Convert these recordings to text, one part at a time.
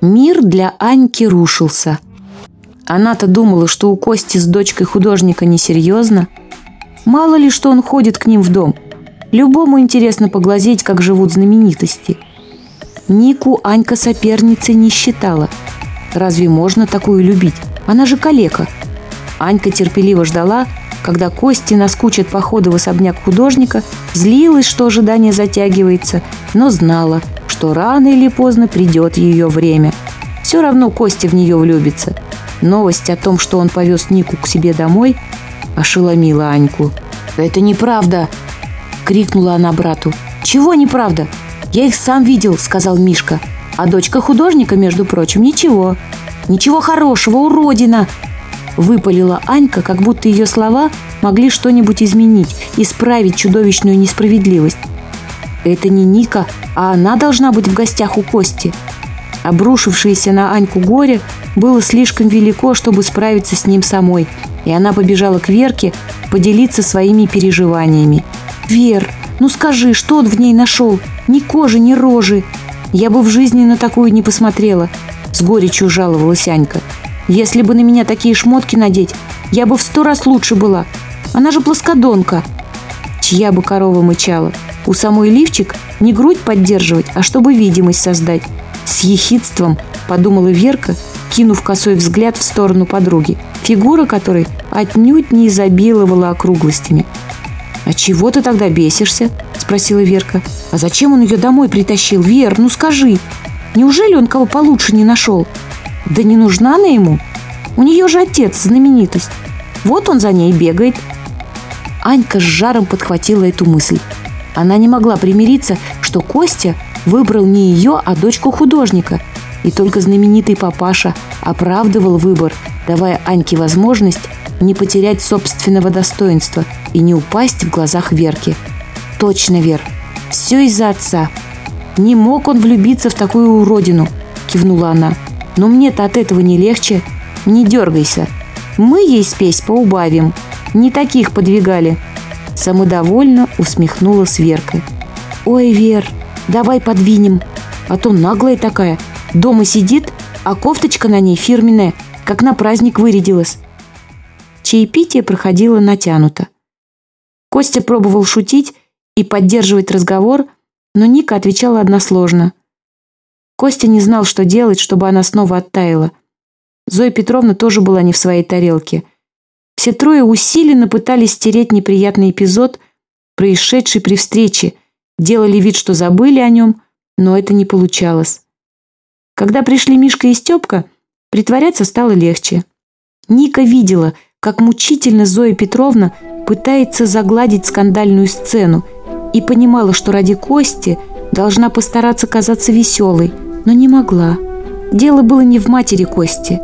Мир для Аньки рушился. Она-то думала, что у Кости с дочкой художника несерьезно. Мало ли, что он ходит к ним в дом. Любому интересно поглазеть, как живут знаменитости. Нику Анька соперницей не считала. Разве можно такую любить? Она же калека. Анька терпеливо ждала, когда Кости наскучит походы в особняк художника, злилась, что ожидание затягивается, но знала – что рано или поздно придет ее время. Все равно Костя в нее влюбится. Новость о том, что он повез Нику к себе домой, ошеломила Аньку. «Это неправда!» – крикнула она брату. «Чего неправда? Я их сам видел», – сказал Мишка. «А дочка художника, между прочим, ничего. Ничего хорошего, уродина!» Выпалила Анька, как будто ее слова могли что-нибудь изменить, исправить чудовищную несправедливость. Это не Ника, а она должна быть в гостях у Кости. Обрушившееся на Аньку горе было слишком велико, чтобы справиться с ним самой, и она побежала к Верке поделиться своими переживаниями. «Вер, ну скажи, что он в ней нашел? Ни кожи, ни рожи. Я бы в жизни на такую не посмотрела», — с горечью жаловалась Анька. «Если бы на меня такие шмотки надеть, я бы в сто раз лучше была. Она же плоскодонка». Чья бы корова мычала — у самой лифчик не грудь поддерживать, а чтобы видимость создать. С ехидством, подумала Верка, кинув косой взгляд в сторону подруги, фигура которой отнюдь не изобиловала округлостями. «А чего ты тогда бесишься?» – спросила Верка. «А зачем он ее домой притащил? Вер, ну скажи! Неужели он кого получше не нашел? Да не нужна она ему? У нее же отец – знаменитость. Вот он за ней бегает». Анька с жаром подхватила эту мысль. Она не могла примириться, что Костя выбрал не ее, а дочку художника. И только знаменитый папаша оправдывал выбор, давая Аньке возможность не потерять собственного достоинства и не упасть в глазах Верки. Точно, Вер, все из-за отца. Не мог он влюбиться в такую уродину, кивнула она. Но мне-то от этого не легче. Не дергайся. Мы ей спесь поубавим. Не таких подвигали. Самодовольно усмехнулась Верка. «Ой, Вер, давай подвинем, а то наглая такая. Дома сидит, а кофточка на ней фирменная, как на праздник вырядилась». Чаепитие проходило натянуто. Костя пробовал шутить и поддерживать разговор, но Ника отвечала односложно. Костя не знал, что делать, чтобы она снова оттаяла. Зоя Петровна тоже была не в своей тарелке – все трое усиленно пытались стереть неприятный эпизод, происшедший при встрече, делали вид, что забыли о нем, но это не получалось. Когда пришли Мишка и Степка, притворяться стало легче. Ника видела, как мучительно Зоя Петровна пытается загладить скандальную сцену и понимала, что ради Кости должна постараться казаться веселой, но не могла. Дело было не в матери Кости.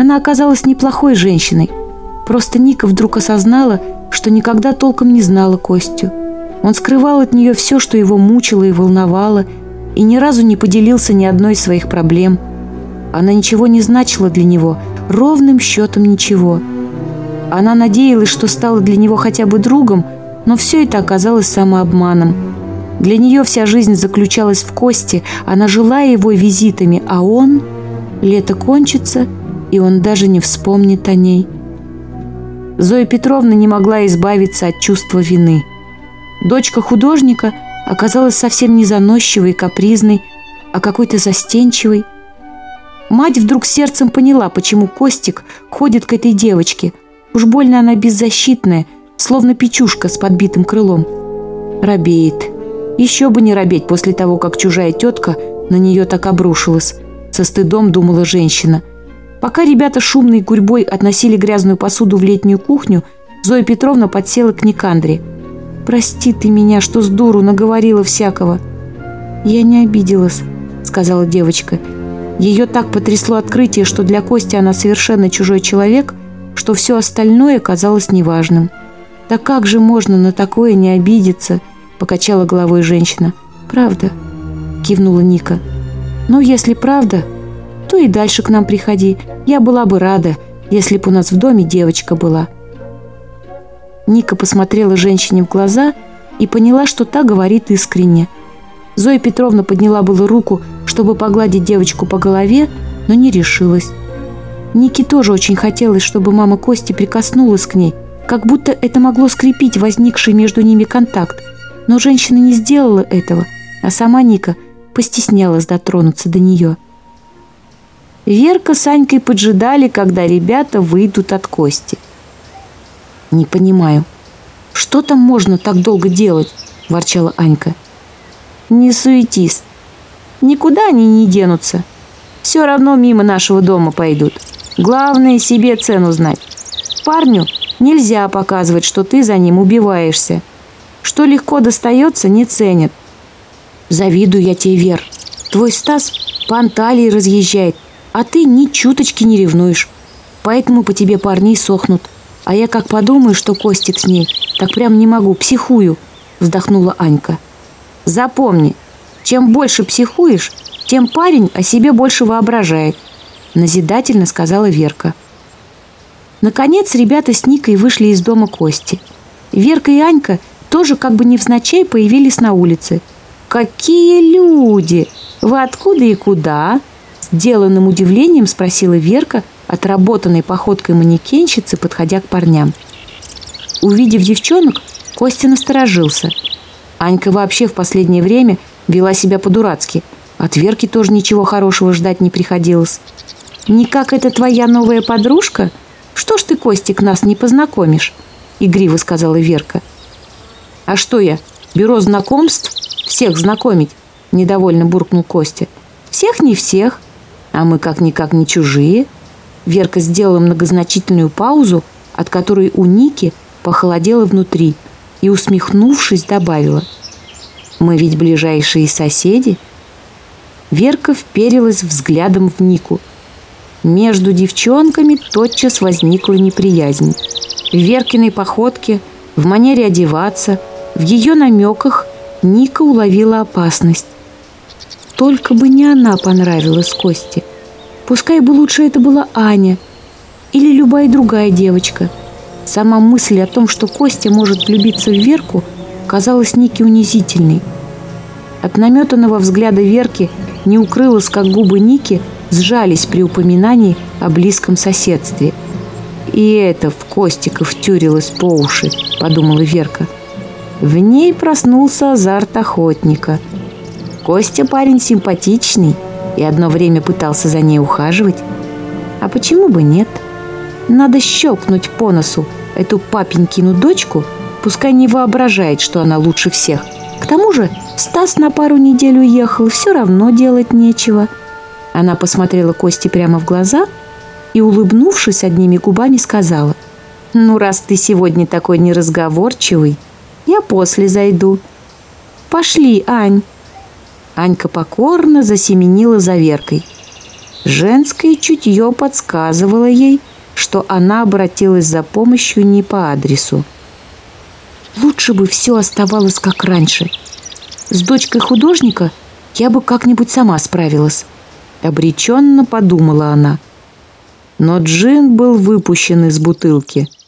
Она оказалась неплохой женщиной, Просто Ника вдруг осознала, что никогда толком не знала Костю. Он скрывал от нее все, что его мучило и волновало, и ни разу не поделился ни одной из своих проблем. Она ничего не значила для него, ровным счетом ничего. Она надеялась, что стала для него хотя бы другом, но все это оказалось самообманом. Для нее вся жизнь заключалась в Косте, она жила его визитами, а он... Лето кончится, и он даже не вспомнит о ней. Зоя Петровна не могла избавиться от чувства вины. Дочка художника оказалась совсем не заносчивой и капризной, а какой-то застенчивой. Мать вдруг сердцем поняла, почему Костик ходит к этой девочке. Уж больно она беззащитная, словно печушка с подбитым крылом. Робеет. Еще бы не робеть после того, как чужая тетка на нее так обрушилась. Со стыдом думала женщина – Пока ребята шумной гурьбой относили грязную посуду в летнюю кухню, Зоя Петровна подсела к Никандре. «Прости ты меня, что с дуру наговорила всякого». «Я не обиделась», — сказала девочка. Ее так потрясло открытие, что для Кости она совершенно чужой человек, что все остальное казалось неважным. «Да как же можно на такое не обидеться?» — покачала головой женщина. «Правда», — кивнула Ника. «Ну, если правда, то и дальше к нам приходи. Я была бы рада, если бы у нас в доме девочка была». Ника посмотрела женщине в глаза и поняла, что та говорит искренне. Зоя Петровна подняла было руку, чтобы погладить девочку по голове, но не решилась. Нике тоже очень хотелось, чтобы мама Кости прикоснулась к ней, как будто это могло скрепить возникший между ними контакт. Но женщина не сделала этого, а сама Ника постеснялась дотронуться до нее – Верка с Анькой поджидали, когда ребята выйдут от Кости. «Не понимаю, что там можно так долго делать?» – ворчала Анька. «Не суетись. Никуда они не денутся. Все равно мимо нашего дома пойдут. Главное – себе цену знать. Парню нельзя показывать, что ты за ним убиваешься. Что легко достается, не ценят. Завидую я тебе, Вер. Твой Стас по разъезжает а ты ни чуточки не ревнуешь. Поэтому по тебе парни сохнут. А я как подумаю, что Костик с ней, так прям не могу, психую», – вздохнула Анька. «Запомни, чем больше психуешь, тем парень о себе больше воображает», – назидательно сказала Верка. Наконец ребята с Никой вышли из дома Кости. Верка и Анька тоже как бы невзначай появились на улице. «Какие люди! Вы откуда и куда?» Сделанным удивлением спросила Верка, отработанной походкой манекенщицы, подходя к парням. Увидев девчонок, Костя насторожился. Анька вообще в последнее время вела себя по-дурацки. От Верки тоже ничего хорошего ждать не приходилось. «Никак это твоя новая подружка? Что ж ты, Костик, нас не познакомишь?» Игриво сказала Верка. «А что я, бюро знакомств? Всех знакомить?» Недовольно буркнул Костя. «Всех не всех. А мы как-никак не чужие. Верка сделала многозначительную паузу, от которой у Ники похолодело внутри и, усмехнувшись, добавила. «Мы ведь ближайшие соседи». Верка вперилась взглядом в Нику. Между девчонками тотчас возникла неприязнь. В Веркиной походке, в манере одеваться, в ее намеках Ника уловила опасность. Только бы не она понравилась Косте. Пускай бы лучше это была Аня или любая другая девочка. Сама мысль о том, что Костя может влюбиться в Верку, казалась Нике унизительной. От наметанного взгляда Верки не укрылось, как губы Ники сжались при упоминании о близком соседстве. «И это в Костика втюрилось по уши», — подумала Верка. В ней проснулся азарт охотника — Костя парень симпатичный и одно время пытался за ней ухаживать. А почему бы нет? Надо щелкнуть по носу эту папенькину дочку, пускай не воображает, что она лучше всех. К тому же Стас на пару недель уехал, все равно делать нечего. Она посмотрела Косте прямо в глаза и, улыбнувшись одними губами, сказала, «Ну, раз ты сегодня такой неразговорчивый, я после зайду. Пошли, Ань». Анька покорно засеменила за Веркой. Женское чутье подсказывало ей, что она обратилась за помощью не по адресу. Лучше бы все оставалось как раньше. С дочкой художника я бы как-нибудь сама справилась. Обреченно подумала она. Но джин был выпущен из бутылки –